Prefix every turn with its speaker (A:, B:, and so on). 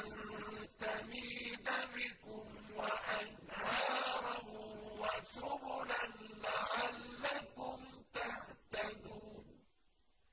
A: أن